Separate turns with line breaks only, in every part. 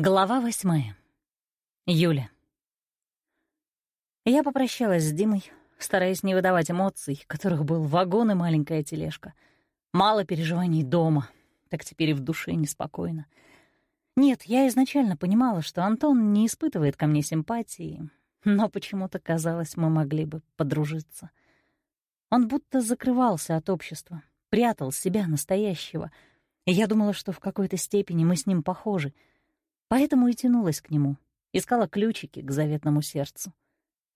Глава восьмая. Юля. Я попрощалась с Димой, стараясь не выдавать эмоций, которых был вагон и маленькая тележка. Мало переживаний дома, так теперь и в душе неспокойно. Нет, я изначально понимала, что Антон не испытывает ко мне симпатии, но почему-то казалось, мы могли бы подружиться. Он будто закрывался от общества, прятал себя настоящего, и я думала, что в какой-то степени мы с ним похожи — Поэтому и тянулась к нему, искала ключики к заветному сердцу.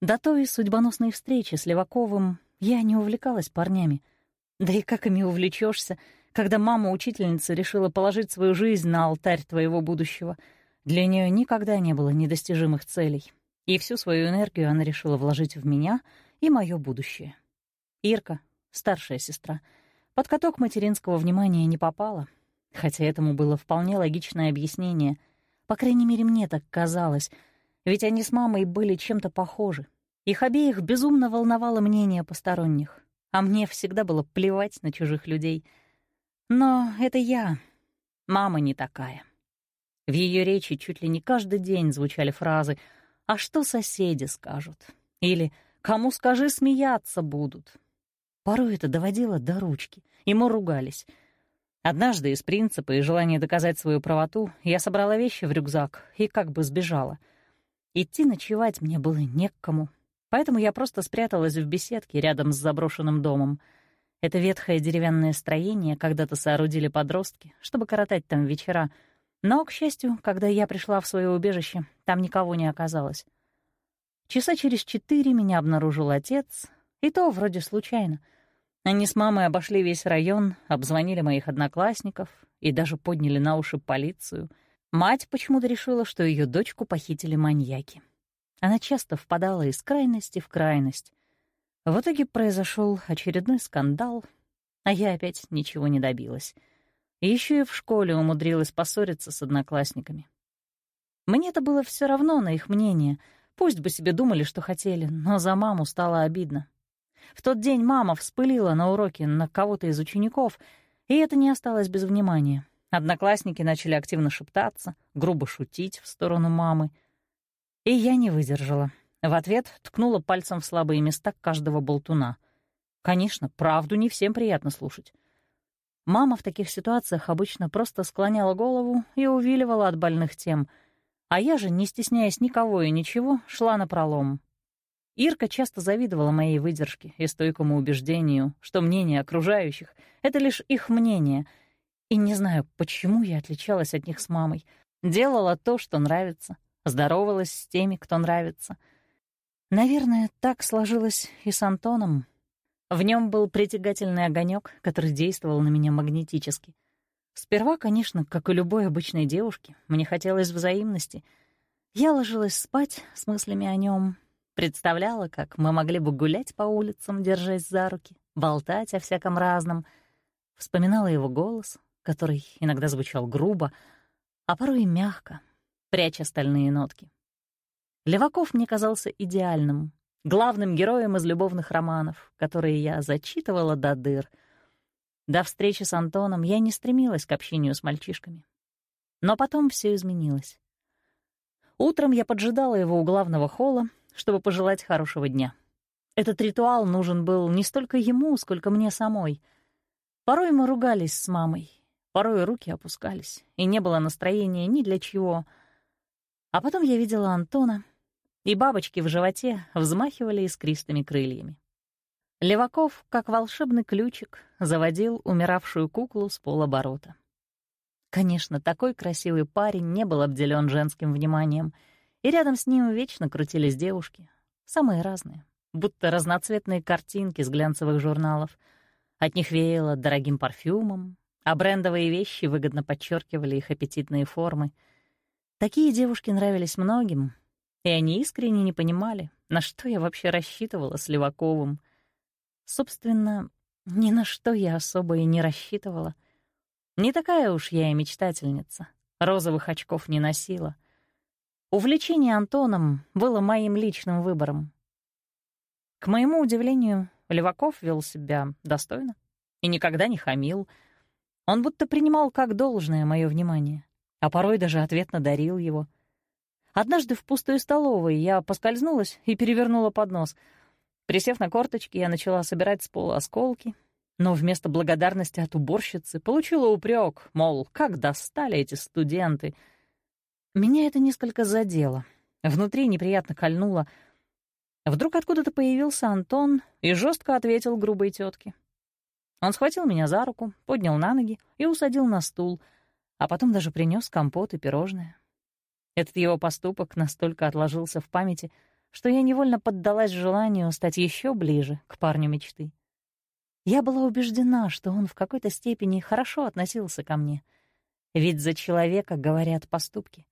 До той судьбоносной встречи с Леваковым я не увлекалась парнями. Да и как ими увлечешься, когда мама-учительница решила положить свою жизнь на алтарь твоего будущего. Для нее никогда не было недостижимых целей, и всю свою энергию она решила вложить в меня и мое будущее. Ирка, старшая сестра, под каток материнского внимания не попала, хотя этому было вполне логичное объяснение — по крайней мере, мне так казалось, ведь они с мамой были чем-то похожи. Их обеих безумно волновало мнение посторонних, а мне всегда было плевать на чужих людей. Но это я. Мама не такая. В ее речи чуть ли не каждый день звучали фразы «А что соседи скажут?» или «Кому скажи, смеяться будут?» Порой это доводило до ручки, и мы ругались — Однажды из принципа и желания доказать свою правоту я собрала вещи в рюкзак и как бы сбежала. Идти ночевать мне было не к кому, поэтому я просто спряталась в беседке рядом с заброшенным домом. Это ветхое деревянное строение когда-то соорудили подростки, чтобы коротать там вечера, но, к счастью, когда я пришла в свое убежище, там никого не оказалось. Часа через четыре меня обнаружил отец, и то вроде случайно — они с мамой обошли весь район, обзвонили моих одноклассников и даже подняли на уши полицию. Мать почему-то решила, что ее дочку похитили маньяки. Она часто впадала из крайности в крайность. В итоге произошел очередной скандал, а я опять ничего не добилась. еще и в школе умудрилась поссориться с одноклассниками. мне это было все равно на их мнение, пусть бы себе думали, что хотели, но за маму стало обидно. В тот день мама вспылила на уроке на кого-то из учеников, и это не осталось без внимания. Одноклассники начали активно шептаться, грубо шутить в сторону мамы. И я не выдержала. В ответ ткнула пальцем в слабые места каждого болтуна. Конечно, правду не всем приятно слушать. Мама в таких ситуациях обычно просто склоняла голову и увиливала от больных тем, а я же, не стесняясь никого и ничего, шла на пролом. Ирка часто завидовала моей выдержке и стойкому убеждению, что мнение окружающих — это лишь их мнение. И не знаю, почему я отличалась от них с мамой. Делала то, что нравится, здоровалась с теми, кто нравится. Наверное, так сложилось и с Антоном. В нем был притягательный огонек, который действовал на меня магнетически. Сперва, конечно, как и любой обычной девушке, мне хотелось взаимности. Я ложилась спать с мыслями о нем, Представляла, как мы могли бы гулять по улицам, держась за руки, болтать о всяком разном. Вспоминала его голос, который иногда звучал грубо, а порой и мягко, пряча остальные нотки. Леваков мне казался идеальным, главным героем из любовных романов, которые я зачитывала до дыр. До встречи с Антоном я не стремилась к общению с мальчишками. Но потом все изменилось. Утром я поджидала его у главного холла, чтобы пожелать хорошего дня. Этот ритуал нужен был не столько ему, сколько мне самой. Порой мы ругались с мамой, порой руки опускались, и не было настроения ни для чего. А потом я видела Антона, и бабочки в животе взмахивали искристыми крыльями. Леваков, как волшебный ключик, заводил умиравшую куклу с полоборота. Конечно, такой красивый парень не был обделен женским вниманием — и рядом с ним вечно крутились девушки, самые разные, будто разноцветные картинки с глянцевых журналов. От них веяло дорогим парфюмом, а брендовые вещи выгодно подчеркивали их аппетитные формы. Такие девушки нравились многим, и они искренне не понимали, на что я вообще рассчитывала с Леваковым. Собственно, ни на что я особо и не рассчитывала. Не такая уж я и мечтательница, розовых очков не носила. Увлечение Антоном было моим личным выбором. К моему удивлению, Леваков вел себя достойно и никогда не хамил. Он будто принимал как должное мое внимание. а порой даже ответно дарил его. Однажды в пустой столовой я поскользнулась и перевернула поднос. Присев на корточки, я начала собирать с пола осколки, но вместо благодарности от уборщицы получила упрек, мол, как достали эти студенты. Меня это несколько задело. Внутри неприятно кольнуло. Вдруг откуда-то появился Антон и жестко ответил грубой тетке. Он схватил меня за руку, поднял на ноги и усадил на стул, а потом даже принес компот и пирожное. Этот его поступок настолько отложился в памяти, что я невольно поддалась желанию стать еще ближе к парню мечты. Я была убеждена, что он в какой-то степени хорошо относился ко мне. Ведь за человека говорят поступки.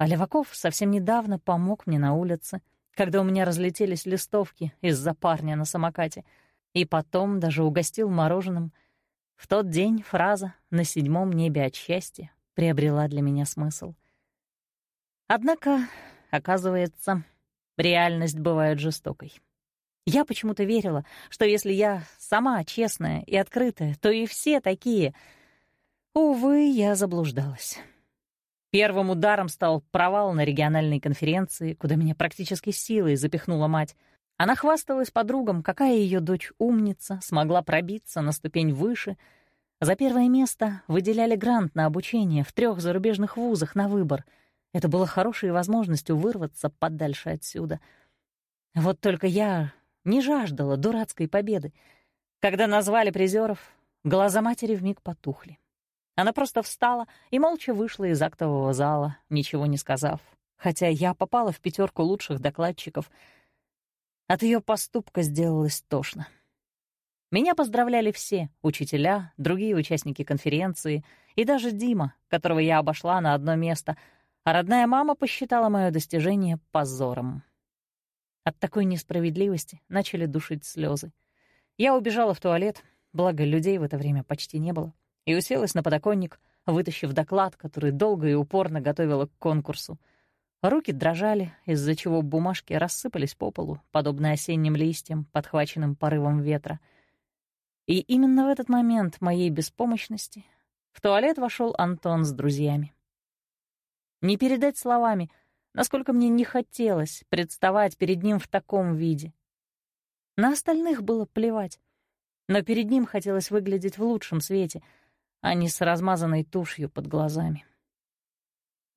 А Леваков совсем недавно помог мне на улице, когда у меня разлетелись листовки из-за парня на самокате, и потом даже угостил мороженым. В тот день фраза «на седьмом небе от счастья» приобрела для меня смысл. Однако, оказывается, реальность бывает жестокой. Я почему-то верила, что если я сама честная и открытая, то и все такие. Увы, я заблуждалась. Первым ударом стал провал на региональной конференции, куда меня практически силой запихнула мать. Она хвасталась подругам, какая ее дочь умница, смогла пробиться на ступень выше. За первое место выделяли грант на обучение в трех зарубежных вузах на выбор. Это было хорошей возможностью вырваться подальше отсюда. Вот только я не жаждала дурацкой победы. Когда назвали призеров, глаза матери вмиг потухли. Она просто встала и молча вышла из актового зала, ничего не сказав, хотя я попала в пятерку лучших докладчиков. От ее поступка сделалось тошно. Меня поздравляли все — учителя, другие участники конференции и даже Дима, которого я обошла на одно место, а родная мама посчитала мое достижение позором. От такой несправедливости начали душить слезы. Я убежала в туалет, благо людей в это время почти не было, и уселась на подоконник, вытащив доклад, который долго и упорно готовила к конкурсу. Руки дрожали, из-за чего бумажки рассыпались по полу, подобно осенним листьям, подхваченным порывом ветра. И именно в этот момент моей беспомощности в туалет вошел Антон с друзьями. Не передать словами, насколько мне не хотелось представать перед ним в таком виде. На остальных было плевать, но перед ним хотелось выглядеть в лучшем свете, а не с размазанной тушью под глазами.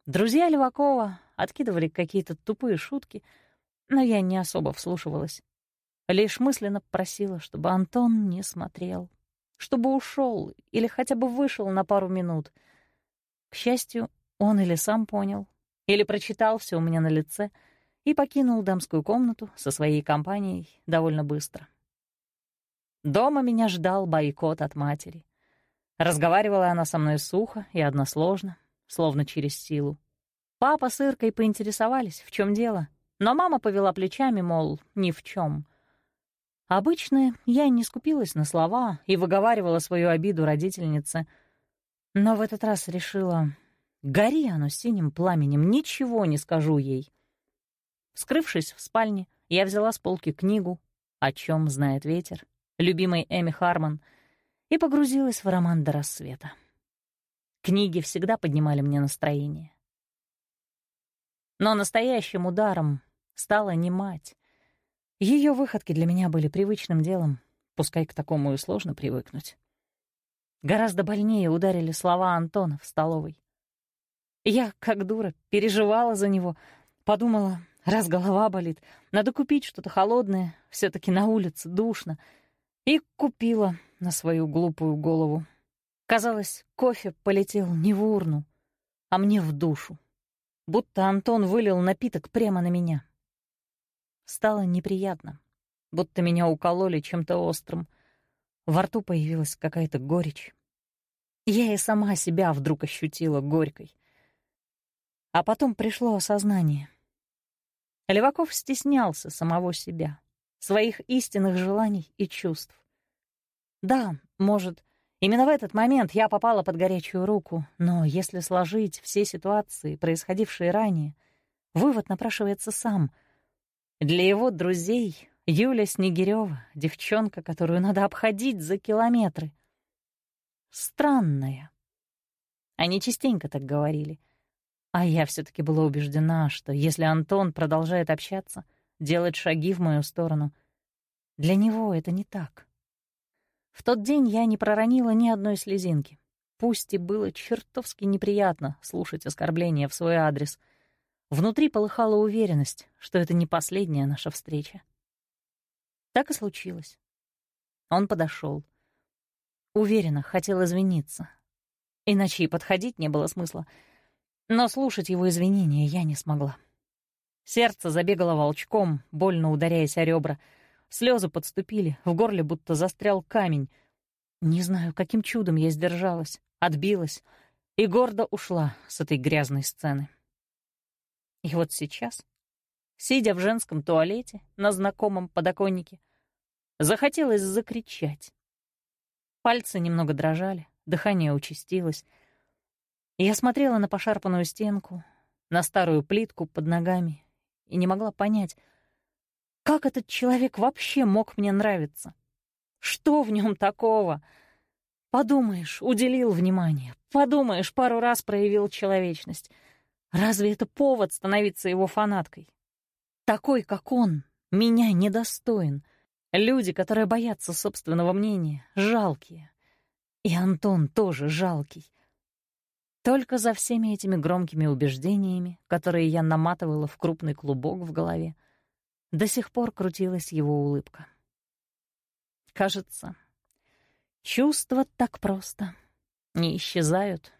Друзья Левакова откидывали какие-то тупые шутки, но я не особо вслушивалась. Лишь мысленно просила, чтобы Антон не смотрел, чтобы ушел или хотя бы вышел на пару минут. К счастью, он или сам понял, или прочитал все у меня на лице и покинул дамскую комнату со своей компанией довольно быстро. Дома меня ждал бойкот от матери. Разговаривала она со мной сухо и односложно, словно через силу. Папа с Иркой поинтересовались, в чем дело, но мама повела плечами, мол, ни в чем. Обычно я не скупилась на слова и выговаривала свою обиду родительнице, но в этот раз решила, Гори оно синим пламенем, ничего не скажу ей. Скрывшись в спальне, я взяла с полки книгу «О чем знает ветер» любимой Эми Харман и погрузилась в роман до рассвета. Книги всегда поднимали мне настроение. Но настоящим ударом стала не мать. Ее выходки для меня были привычным делом, пускай к такому и сложно привыкнуть. Гораздо больнее ударили слова Антона в столовой. Я, как дура, переживала за него. Подумала, раз голова болит, надо купить что-то холодное, все таки на улице душно. И купила на свою глупую голову. Казалось, кофе полетел не в урну, а мне в душу. Будто Антон вылил напиток прямо на меня. Стало неприятно, будто меня укололи чем-то острым. Во рту появилась какая-то горечь. Я и сама себя вдруг ощутила горькой. А потом пришло осознание. Леваков стеснялся самого себя, своих истинных желаний и чувств. Да, может, именно в этот момент я попала под горячую руку, но если сложить все ситуации, происходившие ранее, вывод напрашивается сам. Для его друзей Юля Снегирёва — девчонка, которую надо обходить за километры. Странная. Они частенько так говорили — А я все таки была убеждена, что если Антон продолжает общаться, делать шаги в мою сторону, для него это не так. В тот день я не проронила ни одной слезинки. Пусть и было чертовски неприятно слушать оскорбления в свой адрес. Внутри полыхала уверенность, что это не последняя наша встреча. Так и случилось. Он подошел. Уверенно хотел извиниться. Иначе и подходить не было смысла. Но слушать его извинения я не смогла. Сердце забегало волчком, больно ударяясь о ребра. Слезы подступили, в горле будто застрял камень. Не знаю, каким чудом я сдержалась, отбилась и гордо ушла с этой грязной сцены. И вот сейчас, сидя в женском туалете на знакомом подоконнике, захотелось закричать. Пальцы немного дрожали, дыхание участилось. Я смотрела на пошарпанную стенку, на старую плитку под ногами и не могла понять, как этот человек вообще мог мне нравиться? Что в нем такого? Подумаешь, уделил внимание. Подумаешь, пару раз проявил человечность. Разве это повод становиться его фанаткой? Такой, как он, меня недостоин. Люди, которые боятся собственного мнения, жалкие. И Антон тоже жалкий. Только за всеми этими громкими убеждениями, которые я наматывала в крупный клубок в голове, до сих пор крутилась его улыбка. Кажется, чувства так просто не исчезают